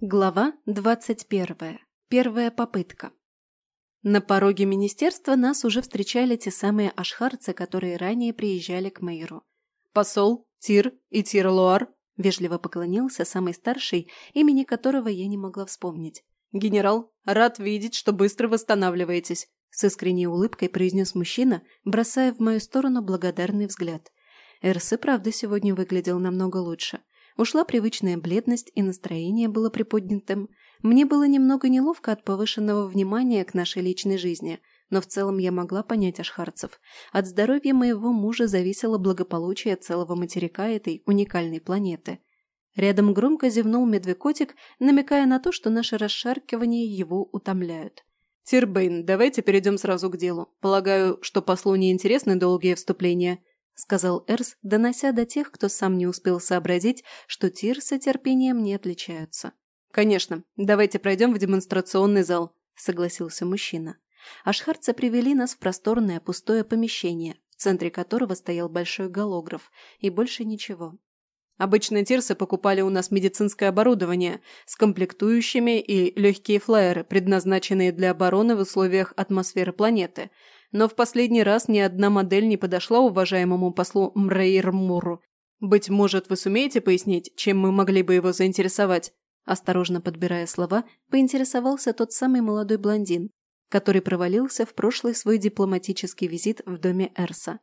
Глава двадцать первая. Первая попытка. На пороге министерства нас уже встречали те самые ашхарцы, которые ранее приезжали к мэру. «Посол, Тир и Тир-Луар», – вежливо поклонился самый старший, имени которого я не могла вспомнить. «Генерал, рад видеть, что быстро восстанавливаетесь», – с искренней улыбкой произнес мужчина, бросая в мою сторону благодарный взгляд. Эрс и правда сегодня выглядел намного лучше. Ушла привычная бледность, и настроение было приподнятым. Мне было немного неловко от повышенного внимания к нашей личной жизни, но в целом я могла понять ашхарцев. От здоровья моего мужа зависело благополучие целого материка этой уникальной планеты. Рядом громко зевнул медвекотик, намекая на то, что наши расшаркивания его утомляют. «Тирбейн, давайте перейдем сразу к делу. Полагаю, что послу не интересны долгие вступления сказал Эрс, донося до тех, кто сам не успел сообразить, что Тирсы терпением не отличаются. «Конечно, давайте пройдем в демонстрационный зал», – согласился мужчина. Ашхарцы привели нас в просторное пустое помещение, в центре которого стоял большой голограф, и больше ничего. Обычно тирсы покупали у нас медицинское оборудование с комплектующими и легкие флайеры, предназначенные для обороны в условиях атмосферы планеты – но в последний раз ни одна модель не подошла уважаемому послу Мрейрмуру. Быть может, вы сумеете пояснить, чем мы могли бы его заинтересовать? Осторожно подбирая слова, поинтересовался тот самый молодой блондин, который провалился в прошлый свой дипломатический визит в доме Эрса.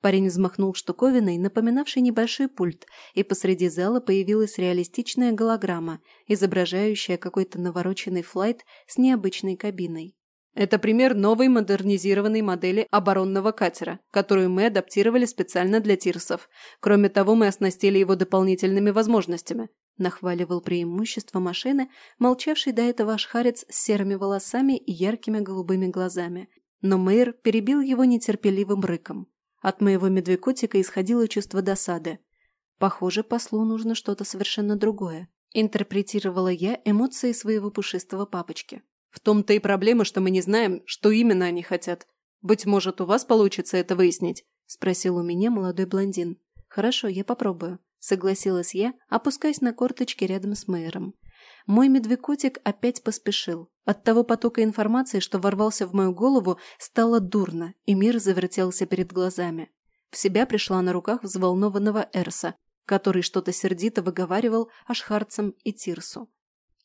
Парень взмахнул штуковиной, напоминавшей небольшой пульт, и посреди зала появилась реалистичная голограмма, изображающая какой-то навороченный флайт с необычной кабиной. Это пример новой модернизированной модели оборонного катера, которую мы адаптировали специально для тирсов. Кроме того, мы оснастили его дополнительными возможностями. Нахваливал преимущество машины, молчавший до этого ашхарец с серыми волосами и яркими голубыми глазами. Но мэр перебил его нетерпеливым рыком. От моего медвекотика исходило чувство досады. Похоже, послу нужно что-то совершенно другое. Интерпретировала я эмоции своего пушистого папочки. В том-то и проблема, что мы не знаем, что именно они хотят. Быть может, у вас получится это выяснить?» – спросил у меня молодой блондин. «Хорошо, я попробую», – согласилась я, опускаясь на корточки рядом с мэром. Мой медвекотик опять поспешил. От того потока информации, что ворвался в мою голову, стало дурно, и мир завертелся перед глазами. В себя пришла на руках взволнованного Эрса, который что-то сердито выговаривал Ашхарцам и Тирсу.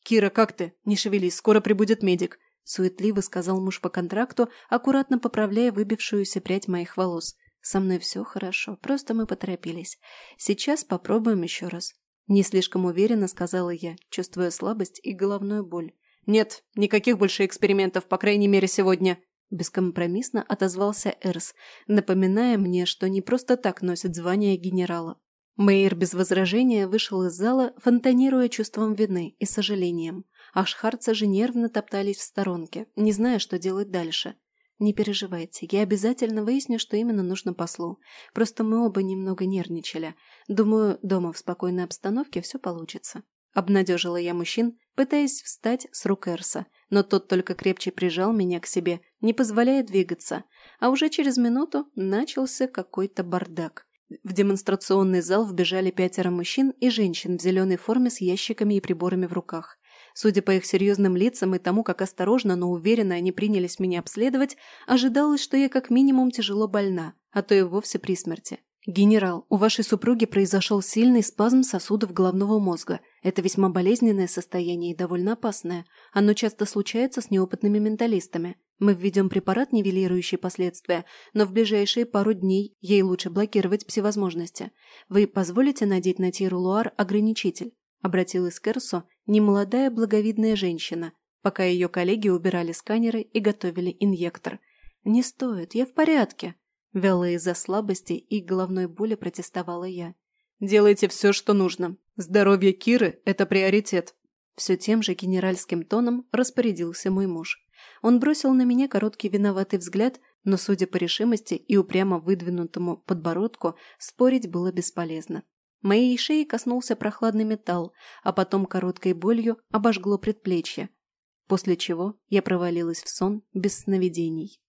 «Кира, как ты? Не шевелись, скоро прибудет медик», – суетливо сказал муж по контракту, аккуратно поправляя выбившуюся прядь моих волос. «Со мной все хорошо, просто мы поторопились. Сейчас попробуем еще раз». Не слишком уверенно сказала я, чувствуя слабость и головную боль. «Нет, никаких больше экспериментов, по крайней мере, сегодня», – бескомпромиссно отозвался Эрс, напоминая мне, что не просто так носит звание генерала. Мейер без возражения вышел из зала, фонтанируя чувством вины и сожалением. А шхарцы же нервно топтались в сторонке, не зная, что делать дальше. «Не переживайте, я обязательно выясню, что именно нужно послу. Просто мы оба немного нервничали. Думаю, дома в спокойной обстановке все получится». Обнадежила я мужчин, пытаясь встать с рук Эрса, но тот только крепче прижал меня к себе, не позволяя двигаться, а уже через минуту начался какой-то бардак. В демонстрационный зал вбежали пятеро мужчин и женщин в зеленой форме с ящиками и приборами в руках. Судя по их серьезным лицам и тому, как осторожно, но уверенно они принялись меня обследовать, ожидалось, что я как минимум тяжело больна, а то и вовсе при смерти. «Генерал, у вашей супруги произошел сильный спазм сосудов головного мозга. Это весьма болезненное состояние и довольно опасное. Оно часто случается с неопытными менталистами. Мы введем препарат, нивелирующий последствия, но в ближайшие пару дней ей лучше блокировать всевозможности. Вы позволите надеть на Тиру Луар ограничитель?» Обратилась к Эрсу немолодая благовидная женщина, пока ее коллеги убирали сканеры и готовили инъектор. «Не стоит, я в порядке», Вялая из-за слабости и головной боли протестовала я. «Делайте все, что нужно. Здоровье Киры – это приоритет». Все тем же генеральским тоном распорядился мой муж. Он бросил на меня короткий виноватый взгляд, но, судя по решимости и упрямо выдвинутому подбородку, спорить было бесполезно. Моей шеи коснулся прохладный металл, а потом короткой болью обожгло предплечье, после чего я провалилась в сон без сновидений.